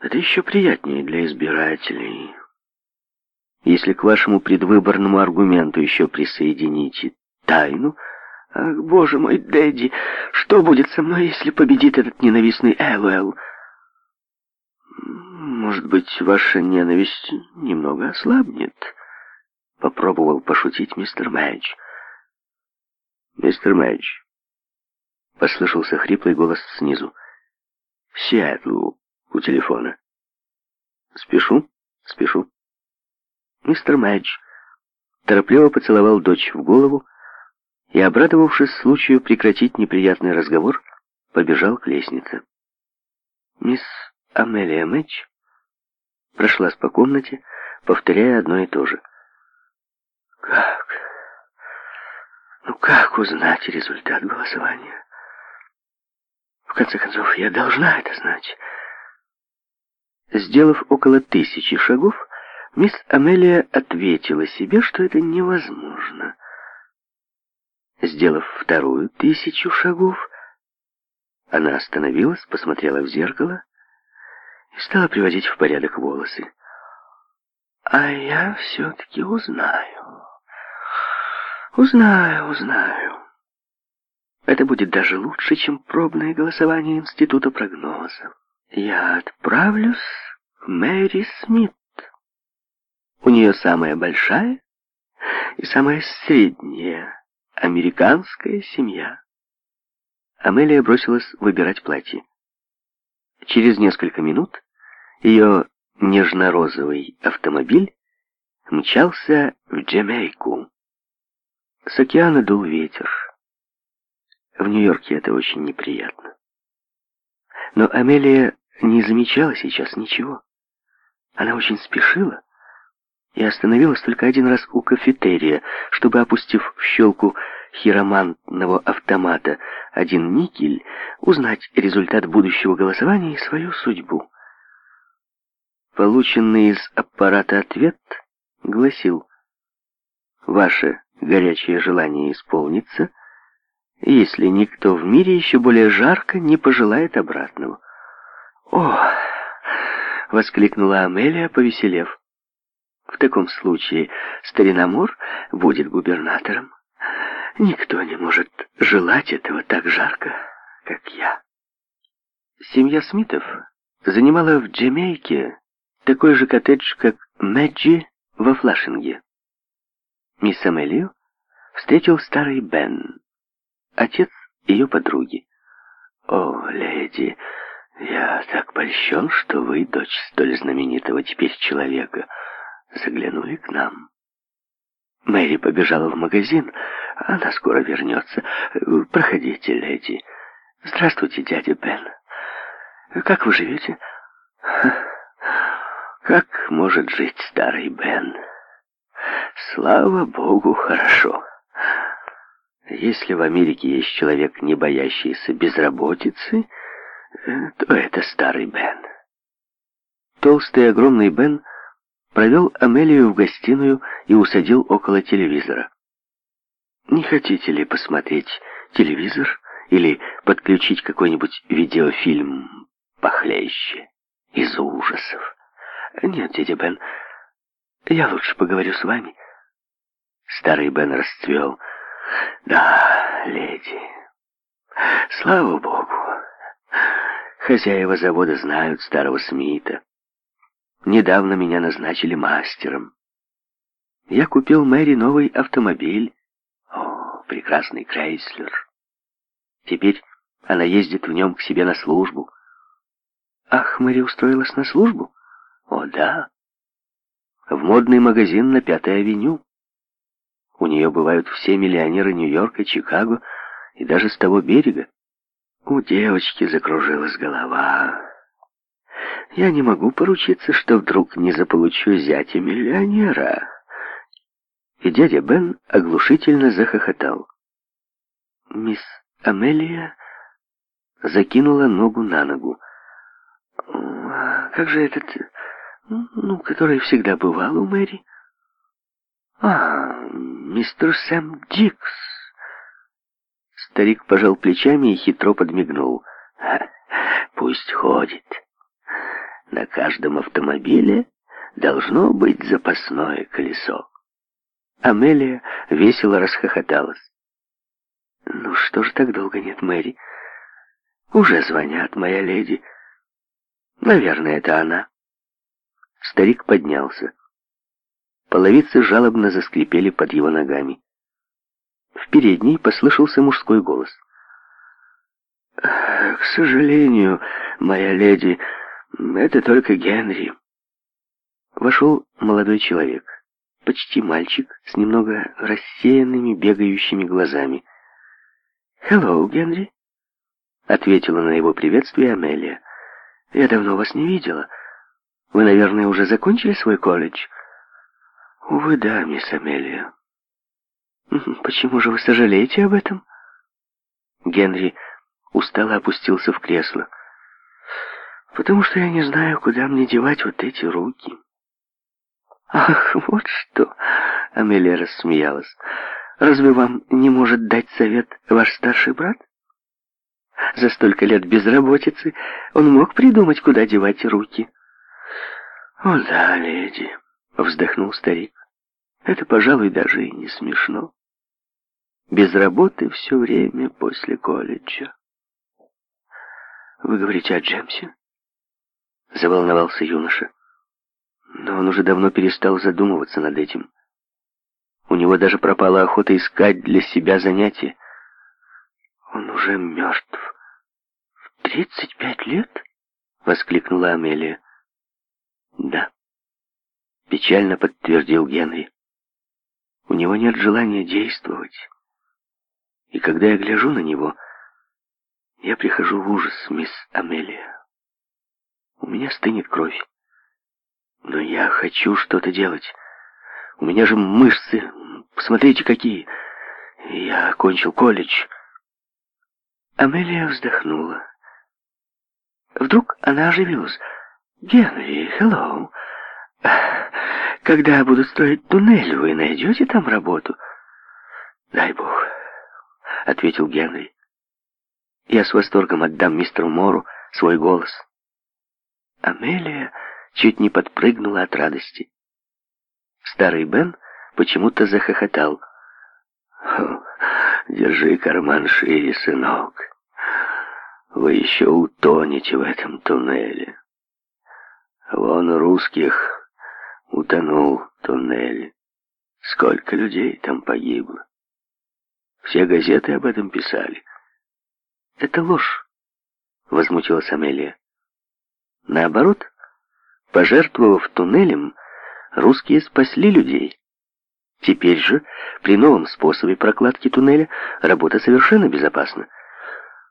Это еще приятнее для избирателей. Если к вашему предвыборному аргументу еще присоедините тайну... Ах, боже мой, Дэдди, что будет со мной, если победит этот ненавистный Элуэлл? Может быть, ваша ненависть немного ослабнет? Попробовал пошутить мистер Мэдж. Мистер Мэдж, послышался хриплый голос снизу. Сиэтл, у телефона. «Спешу, спешу». Мистер Мэдж торопливо поцеловал дочь в голову и, обрадовавшись случаю прекратить неприятный разговор, побежал к лестнице. Мисс Амелия Мэдж прошлась по комнате, повторяя одно и то же. «Как? Ну как узнать результат голосования? В конце концов, я должна это знать». Сделав около тысячи шагов, мисс Амелия ответила себе, что это невозможно. Сделав вторую тысячу шагов, она остановилась, посмотрела в зеркало и стала приводить в порядок волосы. «А я все-таки узнаю. Узнаю, узнаю. Это будет даже лучше, чем пробное голосование Института прогнозов. Я отправлюсь к Мэри Смит. У нее самая большая и самая средняя американская семья. Амелия бросилась выбирать платье. Через несколько минут ее нежно-розовый автомобиль мчался в Джамейку. С океана дул ветер. В Нью-Йорке это очень неприятно. Но Амелия не замечала сейчас ничего. Она очень спешила и остановилась только один раз у кафетерия, чтобы, опустив в щелку хиромантного автомата один никель, узнать результат будущего голосования и свою судьбу. Полученный из аппарата ответ гласил «Ваше горячее желание исполнится, если никто в мире еще более жарко не пожелает обратного». «О!» — воскликнула Амелия, повеселев. «В таком случае Старинамур будет губернатором. Никто не может желать этого так жарко, как я». Семья Смитов занимала в Джамейке такой же коттедж, как Мэджи во Флашинге. Мисс Амелию встретил старый Бен, отец ее подруги. «О, леди!» «Я так польщен, что вы, дочь столь знаменитого теперь человека, заглянули к нам». Мэри побежала в магазин. Она скоро вернется. Проходите, леди. Здравствуйте, дядя Бен. Как вы живете? Как может жить старый Бен? Слава богу, хорошо. Если в Америке есть человек, не боящийся безработицы то это старый Бен. Толстый огромный Бен провел Амелию в гостиную и усадил около телевизора. «Не хотите ли посмотреть телевизор или подключить какой-нибудь видеофильм похлеще из ужасов?» «Нет, дядя Бен, я лучше поговорю с вами». Старый Бен расцвел. «Да, леди, слава богу, Хозяева завода знают старого Смита. Недавно меня назначили мастером. Я купил Мэри новый автомобиль. О, прекрасный Крейслер. Теперь она ездит в нем к себе на службу. Ах, Мэри устроилась на службу? О, да. В модный магазин на Пятой авеню. У нее бывают все миллионеры Нью-Йорка, Чикаго и даже с того берега. У девочки закружилась голова. Я не могу поручиться, что вдруг не заполучу зятя миллионера. И дядя Бен оглушительно захохотал. Мисс Амелия закинула ногу на ногу. Как же этот, ну, который всегда бывал у Мэри? А, мистер Сэм Дикс. Старик пожал плечами и хитро подмигнул. «Пусть ходит. На каждом автомобиле должно быть запасное колесо». Амелия весело расхохоталась. «Ну что ж так долго нет Мэри? Уже звонят, моя леди. Наверное, это она». Старик поднялся. Половицы жалобно заскрипели под его ногами передней послышался мужской голос. «К сожалению, моя леди, это только Генри». Вошел молодой человек, почти мальчик, с немного рассеянными бегающими глазами. «Хеллоу, Генри», — ответила на его приветствие Амелия. «Я давно вас не видела. Вы, наверное, уже закончили свой колледж?» «Увы, да, мисс Амелия», «Почему же вы сожалеете об этом?» Генри устало опустился в кресло. «Потому что я не знаю, куда мне девать вот эти руки». «Ах, вот что!» — Амелия рассмеялась. «Разве вам не может дать совет ваш старший брат? За столько лет безработицы он мог придумать, куда девать руки». «О да, леди!» — вздохнул старик. «Это, пожалуй, даже и не смешно» без работы все время после колледжа. «Вы говорите о Джемсе?» Заволновался юноша. Но он уже давно перестал задумываться над этим. У него даже пропала охота искать для себя занятия. «Он уже мертв. В тридцать пять лет?» — воскликнула Амелия. «Да», — печально подтвердил Генри. «У него нет желания действовать». И когда я гляжу на него, я прихожу в ужас, мисс Амелия. У меня стынет кровь. Но я хочу что-то делать. У меня же мышцы, посмотрите какие. Я окончил колледж. Амелия вздохнула. Вдруг она оживилась. «Генри, хеллоу, когда будут строить туннель, вы найдете там работу?» «Дай бог». — ответил Генри. «Я с восторгом отдам мистеру Мору свой голос». Амелия чуть не подпрыгнула от радости. Старый Бен почему-то захохотал. «Хм, «Держи карман шире, сынок. Вы еще утонете в этом туннеле. Вон русских утонул туннель. Сколько людей там погибло. Все газеты об этом писали. «Это ложь», — возмутилась Амелия. «Наоборот, пожертвовав туннелем, русские спасли людей. Теперь же, при новом способе прокладки туннеля, работа совершенно безопасна».